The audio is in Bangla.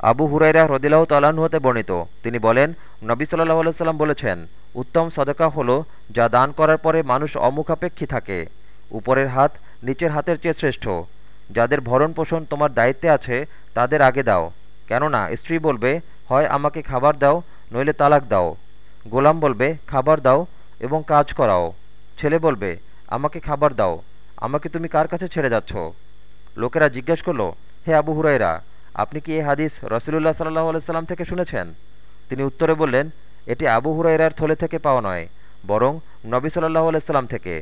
আবু হুরাইরা হ্রদিল্লাহ তালাহু হতে বর্ণিত। তিনি বলেন, নবী সাল্লাহ আলাইসাল্লাম বলেছেন, উত্তম সদকা হলো যা দান করার পরে মানুষ অমুখাপেক্ষী থাকে, উপরের হাত নিচের হাতের চেয়ে শ্রেষ্ঠ। যাদের ভরণ পোষণ তোমার দায়িত্বে আছে, তাদের আগে দাও। কেননা স্ত্রী বলবে, হয় আমাকে খাবার দাও, নইলে তালাক দাও। গোলাম বলবে, খাবার দাও এবং কাজ করাও। ছেলে বলবে, আমাকে খাবার দাও, আমাকে তুমি কার কাছে ছেড়ে যাচ্ছ? লোকেরা জিজ্ঞেস করল, হে আবু হুরাইরা আপনি কি এই হাদিস রসুলুল্লাহ সাল্লাহ আলাইসাল্লাম থেকে শুনেছেন? তিনি উত্তরে বললেন, এটি আবু হুরাইরার থলে থেকে পাওয়া নয়, বরং নবী সাল্লাহ আলাইসাল্লাম থেকে।